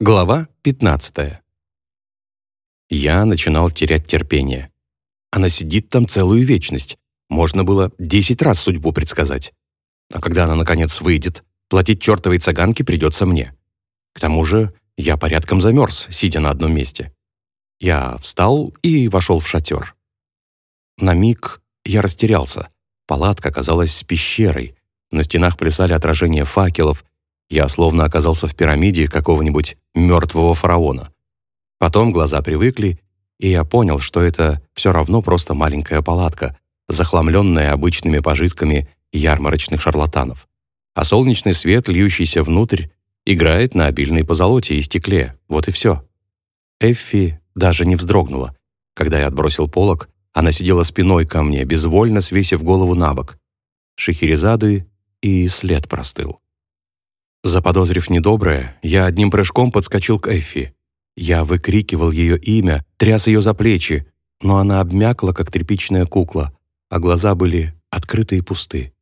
Глава 15. Я начинал терять терпение. Она сидит там целую вечность. Можно было десять раз судьбу предсказать. А когда она, наконец, выйдет, платить чертовой цыганке придется мне. К тому же я порядком замерз, сидя на одном месте. Я встал и вошел в шатер. На миг я растерялся. Палатка казалась пещерой. На стенах плясали отражения факелов, я словно оказался в пирамиде какого-нибудь мертвого фараона. Потом глаза привыкли, и я понял, что это все равно просто маленькая палатка, захламленная обычными пожитками ярмарочных шарлатанов. А солнечный свет, льющийся внутрь, играет на обильной позолоте и стекле. Вот и все. Эффи даже не вздрогнула. Когда я отбросил полог, она сидела спиной ко мне, безвольно свесив голову на бок. Шахерезады и след простыл. Заподозрив недоброе, я одним прыжком подскочил к Эффи. Я выкрикивал ее имя, тряс ее за плечи, но она обмякла, как тряпичная кукла, а глаза были открыты и пусты.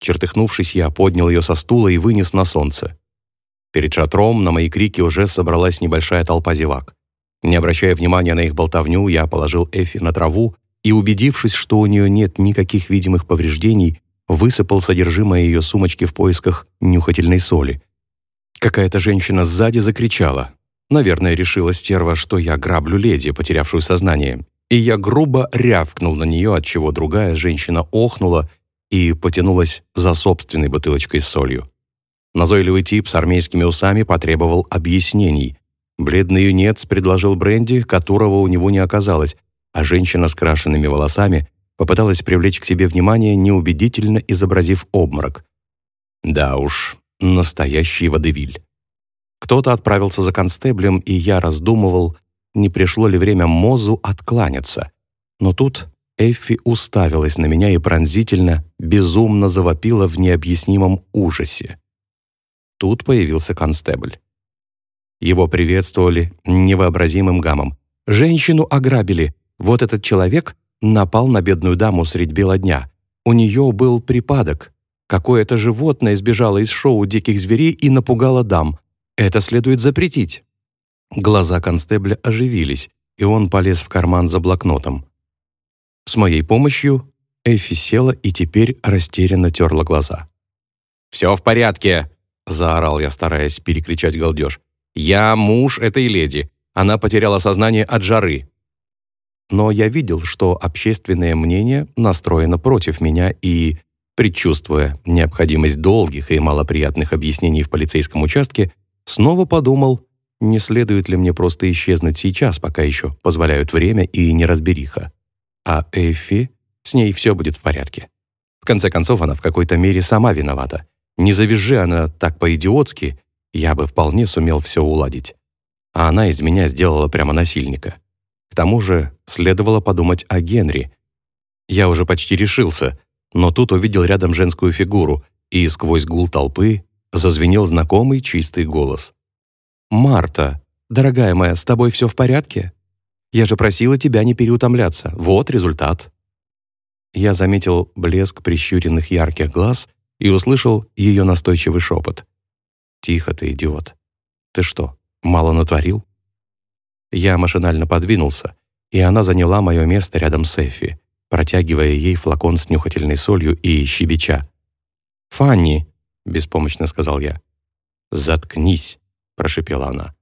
Чертыхнувшись, я поднял ее со стула и вынес на солнце. Перед шатром на мои крики уже собралась небольшая толпа зевак. Не обращая внимания на их болтовню, я положил Эффи на траву и, убедившись, что у нее нет никаких видимых повреждений, высыпал содержимое ее сумочки в поисках нюхательной соли. Какая-то женщина сзади закричала. Наверное, решила стерва, что я граблю леди, потерявшую сознание. И я грубо рявкнул на нее, от чего другая женщина охнула и потянулась за собственной бутылочкой с солью. Назойливый тип с армейскими усами потребовал объяснений. Бледный юнец предложил бренди, которого у него не оказалось, а женщина с крашенными волосами попыталась привлечь к себе внимание, неубедительно изобразив обморок. Да уж, настоящий водевиль. Кто-то отправился за констеблем, и я раздумывал, не пришло ли время Мозу откланяться. Но тут Эффи уставилась на меня и пронзительно, безумно завопила в необъяснимом ужасе. Тут появился констебль. Его приветствовали невообразимым гамом. «Женщину ограбили. Вот этот человек напал на бедную даму средь бела дня. У нее был припадок. Какое-то животное сбежало из шоу диких зверей и напугало дам. Это следует запретить». Глаза констебля оживились, и он полез в карман за блокнотом. С моей помощью Эффи села и теперь растерянно терла глаза. «Все в порядке!» — заорал я, стараясь перекричать галдеж. «Я муж этой леди. Она потеряла сознание от жары но я видел, что общественное мнение настроено против меня и, предчувствуя необходимость долгих и малоприятных объяснений в полицейском участке, снова подумал, не следует ли мне просто исчезнуть сейчас, пока еще позволяют время и неразбериха. А Эффи, с ней все будет в порядке. В конце концов, она в какой-то мере сама виновата. Не завяжи она так по-идиотски, я бы вполне сумел все уладить. А она из меня сделала прямо насильника. К тому же следовало подумать о Генри. Я уже почти решился, но тут увидел рядом женскую фигуру, и сквозь гул толпы зазвенел знакомый чистый голос. «Марта, дорогая моя, с тобой все в порядке? Я же просила тебя не переутомляться. Вот результат». Я заметил блеск прищуренных ярких глаз и услышал ее настойчивый шепот. «Тихо ты, идиот. Ты что, мало натворил?» Я машинально подвинулся, и она заняла мое место рядом с Эффи, протягивая ей флакон с нюхательной солью и щебеча. «Фанни!» — беспомощно сказал я. «Заткнись!» — прошипела она.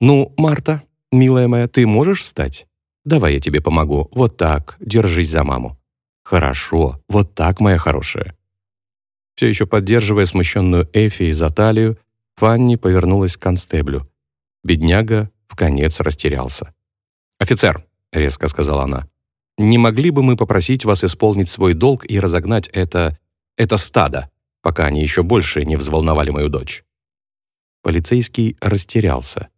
«Ну, Марта, милая моя, ты можешь встать? Давай я тебе помогу. Вот так, держись за маму». «Хорошо, вот так, моя хорошая». Все еще поддерживая смущенную Эфи за талию, Фанни повернулась к констеблю. Бедняга в конец растерялся. «Офицер», — резко сказала она, «не могли бы мы попросить вас исполнить свой долг и разогнать это... это стадо, пока они еще больше не взволновали мою дочь?» Полицейский растерялся.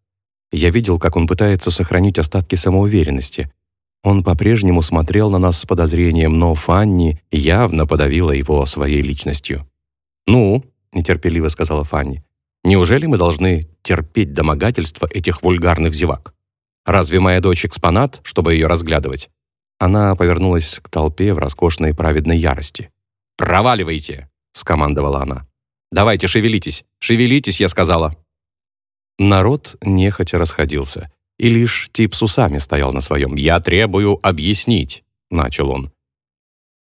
Я видел, как он пытается сохранить остатки самоуверенности. Он по-прежнему смотрел на нас с подозрением, но Фанни явно подавила его своей личностью. «Ну», — нетерпеливо сказала Фанни, Неужели мы должны терпеть домогательства этих вульгарных зевак? Разве моя дочь экспонат, чтобы ее разглядывать? Она повернулась к толпе в роскошной праведной ярости. «Проваливайте!» — скомандовала она. «Давайте, шевелитесь! Шевелитесь, я сказала!» Народ нехотя расходился, и лишь тип с усами стоял на своем. «Я требую объяснить», — начал он.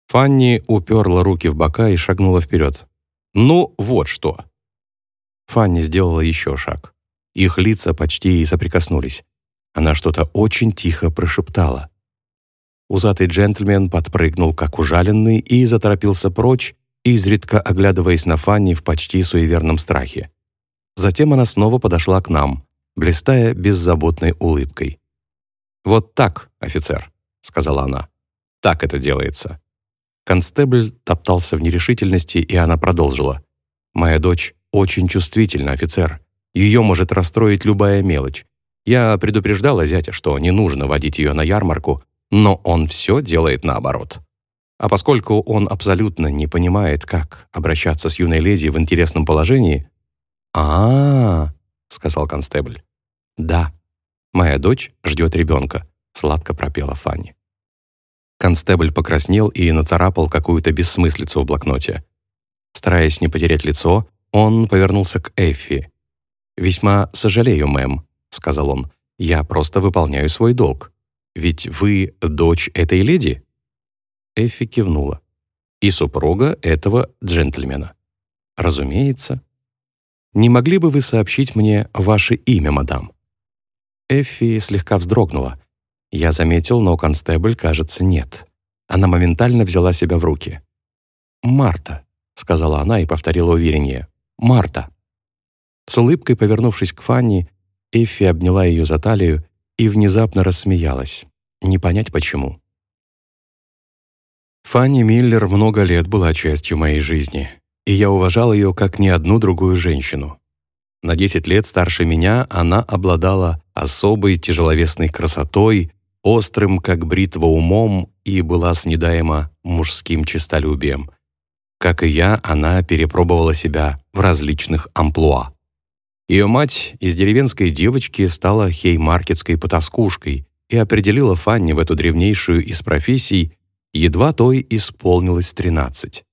Фанни уперла руки в бока и шагнула вперед. «Ну, вот что». Фанни сделала еще шаг. Их лица почти соприкоснулись. Она что-то очень тихо прошептала. Узатый джентльмен подпрыгнул, как ужаленный, и заторопился прочь, изредка оглядываясь на Фанни в почти суеверном страхе. Затем она снова подошла к нам, блистая беззаботной улыбкой. «Вот так, офицер», — сказала она. «Так это делается». Констебль топтался в нерешительности, и она продолжила. «Моя дочь очень чувствительна, офицер. Ее может расстроить любая мелочь. Я предупреждала зятя, что не нужно водить ее на ярмарку, но он все делает наоборот. А поскольку он абсолютно не понимает, как обращаться с юной леди в интересном положении... а, -а, -а сказал констебль. «Да, моя дочь ждет ребенка», — сладко пропела Фанни. Констебль покраснел и нацарапал какую-то бессмыслицу в блокноте. Стараясь не потерять лицо, он повернулся к Эффи. «Весьма сожалею, мэм», — сказал он. «Я просто выполняю свой долг. Ведь вы дочь этой леди?» Эффи кивнула. «И супруга этого джентльмена». «Разумеется». «Не могли бы вы сообщить мне ваше имя, мадам?» Эффи слегка вздрогнула. Я заметил, но констебль, кажется, нет. Она моментально взяла себя в руки. «Марта», — сказала она и повторила увереннее. «Марта». С улыбкой повернувшись к Фанни, Эффи обняла ее за талию и внезапно рассмеялась. Не понять почему. Фанни Миллер много лет была частью моей жизни, и я уважал ее как ни одну другую женщину. На 10 лет старше меня она обладала особой тяжеловесной красотой, острым, как бритва, умом и была снедаема мужским честолюбием. Как и я, она перепробовала себя в различных амплуа. Ее мать из деревенской девочки стала хеймаркетской потаскушкой и определила Фанни в эту древнейшую из профессий, едва той исполнилось 13.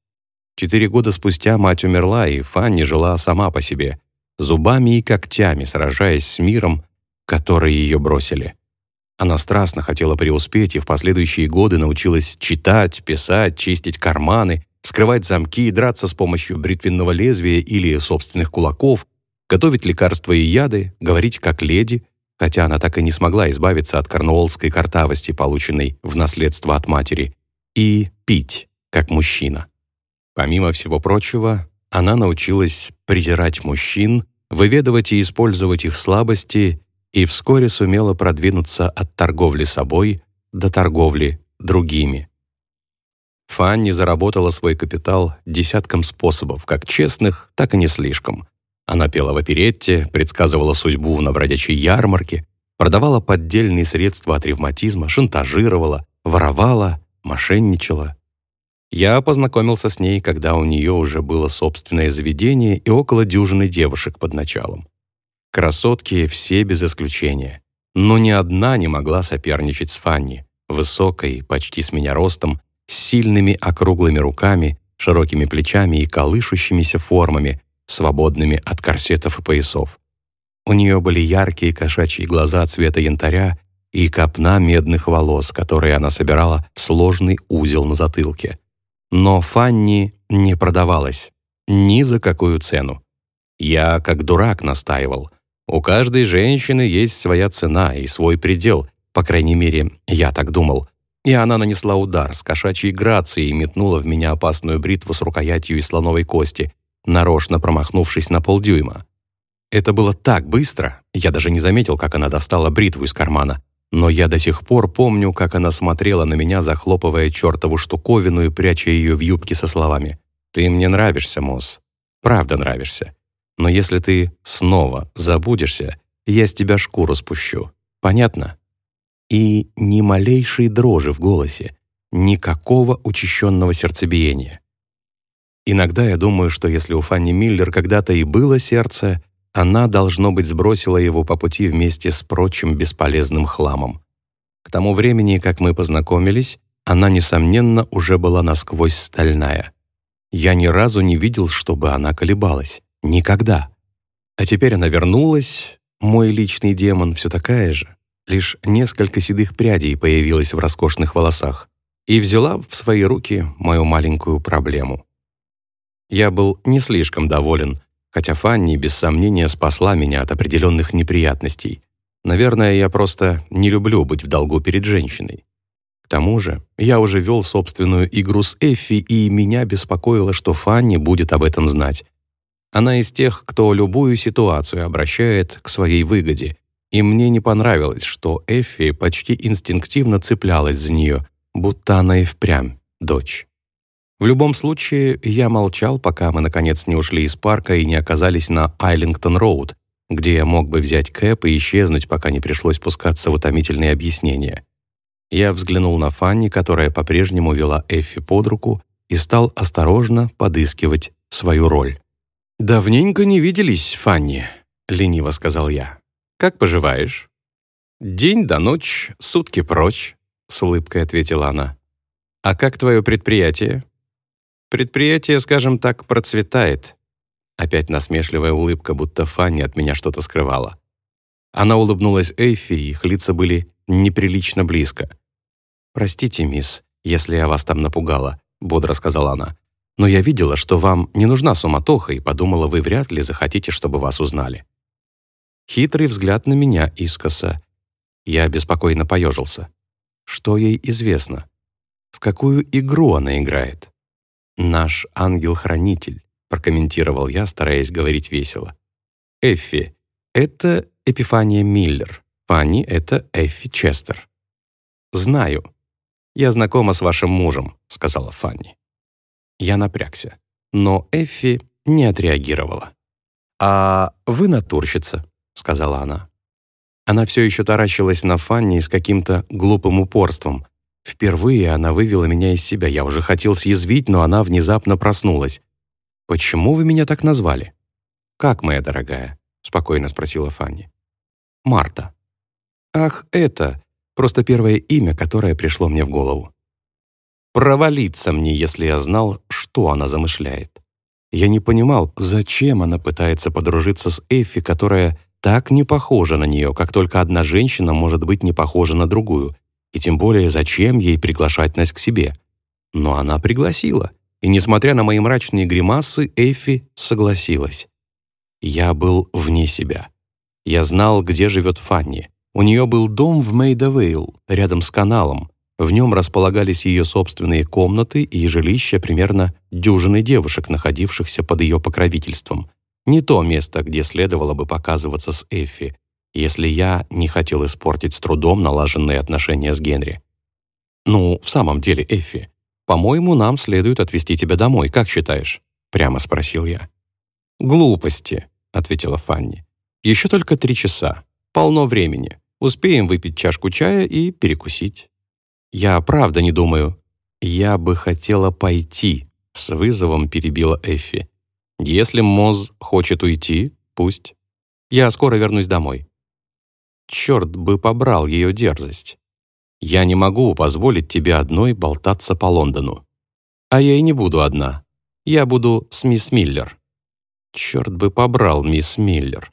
Четыре года спустя мать умерла, и Фанни жила сама по себе, зубами и когтями сражаясь с миром, который ее бросили. Она страстно хотела преуспеть и в последующие годы научилась читать, писать, чистить карманы, вскрывать замки и драться с помощью бритвенного лезвия или собственных кулаков, готовить лекарства и яды, говорить как леди, хотя она так и не смогла избавиться от корнуоллской картавости, полученной в наследство от матери, и пить, как мужчина. Помимо всего прочего, она научилась презирать мужчин, выведывать и использовать их слабости и вскоре сумела продвинуться от торговли собой до торговли другими. Фанни заработала свой капитал десятком способов, как честных, так и не слишком. Она пела в оперетте, предсказывала судьбу на бродячей ярмарке, продавала поддельные средства от ревматизма, шантажировала, воровала, мошенничала. Я познакомился с ней, когда у нее уже было собственное заведение и около дюжины девушек под началом. Красотки все без исключения. Но ни одна не могла соперничать с Фанни, высокой, почти с меня ростом, с сильными округлыми руками, широкими плечами и колышущимися формами, свободными от корсетов и поясов. У нее были яркие кошачьи глаза цвета янтаря и копна медных волос, которые она собирала в сложный узел на затылке. Но Фанни не продавалась ни за какую цену. Я, как дурак, настаивал — у каждой женщины есть своя цена и свой предел, по крайней мере, я так думал. И она нанесла удар с кошачьей грацией и метнула в меня опасную бритву с рукоятью из слоновой кости, нарочно промахнувшись на полдюйма. Это было так быстро, я даже не заметил, как она достала бритву из кармана. Но я до сих пор помню, как она смотрела на меня, захлопывая чертову штуковину и пряча ее в юбке со словами «Ты мне нравишься, Мосс. Правда нравишься. Но если ты снова забудешься, я с тебя шкуру спущу. Понятно? И ни малейшей дрожи в голосе, никакого учащенного сердцебиения. Иногда я думаю, что если у Фанни Миллер когда-то и было сердце, она, должно быть, сбросила его по пути вместе с прочим бесполезным хламом. К тому времени, как мы познакомились, она, несомненно, уже была насквозь стальная. Я ни разу не видел, чтобы она колебалась. Никогда. А теперь она вернулась, Мой личный демон все такая же, лишь несколько седых прядей появилось в роскошных волосах и взяла в свои руки мою маленькую проблему. Я был не слишком доволен, хотя Фанни без сомнения спасла меня от определенных неприятностей. Наверное, я просто не люблю быть в долгу перед женщиной. К тому же, я уже вел собственную игру с Эффи, и меня беспокоило, что Фанни будет об этом знать. Она из тех, кто любую ситуацию обращает к своей выгоде, и мне не понравилось, что Эффи почти инстинктивно цеплялась за нее, будто она и впрямь дочь. В любом случае, я молчал, пока мы, наконец, не ушли из парка и не оказались на Айлингтон-роуд, где я мог бы взять кэп и исчезнуть, пока не пришлось спускаться в утомительные объяснения. Я взглянул на Фанни, которая по-прежнему вела Эффи под руку, и стал осторожно подыскивать свою роль. «Давненько не виделись, Фанни», — лениво сказал я. «Как поживаешь?» «День до ночь, сутки прочь», — с улыбкой ответила она. «А как твое предприятие?» «Предприятие, скажем так, процветает». Опять насмешливая улыбка, будто Фанни от меня что-то скрывала. Она улыбнулась Эйфи, их лица были неприлично близко. «Простите, мисс, если я вас там напугала», — бодро сказала она. «Но я видела, что вам не нужна суматоха, и подумала, вы вряд ли захотите, чтобы вас узнали». Хитрый взгляд на меня искоса. Я беспокойно поежился. Что ей известно? В какую игру она играет? «Наш ангел-хранитель», — прокомментировал я, стараясь говорить весело. «Эффи — это Эпифания Миллер. Фанни — это Эффи Честер». «Знаю. Я знакома с вашим мужем», — сказала Фанни. Я напрягся, но Эффи не отреагировала. «А вы натурщица», — сказала она. Она все еще таращилась на Фанни с каким-то глупым упорством. Впервые она вывела меня из себя. Я уже хотел съязвить, но она внезапно проснулась. «Почему вы меня так назвали?» «Как, моя дорогая?» — спокойно спросила Фанни. «Марта». «Ах, это...» Просто первое имя, которое пришло мне в голову. Провалиться мне, если я знал, что она замышляет. Я не понимал, зачем она пытается подружиться с Эффи, которая так не похожа на нее, как только одна женщина может быть не похожа на другую, и тем более зачем ей приглашать нас к себе. Но она пригласила, и, несмотря на мои мрачные гримасы, Эффи согласилась. Я был вне себя. Я знал, где живет Фанни. У нее был дом в Мейдавейл, рядом с каналом. В нем располагались ее собственные комнаты и жилища примерно дюжины девушек, находившихся под ее покровительством. Не то место, где следовало бы показываться с Эффи, если я не хотел испортить с трудом налаженные отношения с Генри. «Ну, в самом деле, Эффи, по-моему, нам следует отвезти тебя домой, как считаешь?» — прямо спросил я. «Глупости», — ответила Фанни. «Еще только три часа. Полно времени. Успеем выпить чашку чая и перекусить». «Я правда не думаю». «Я бы хотела пойти», — с вызовом перебила Эффи. «Если Моз хочет уйти, пусть. Я скоро вернусь домой». Черт бы побрал ее дерзость. Я не могу позволить тебе одной болтаться по Лондону. А я и не буду одна. Я буду с мисс Миллер. Черт бы побрал мисс Миллер.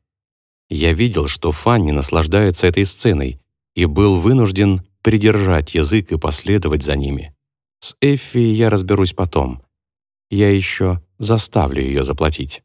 Я видел, что Фанни наслаждается этой сценой и был вынужден придержать язык и последовать за ними. С Эффи я разберусь потом. Я еще заставлю ее заплатить.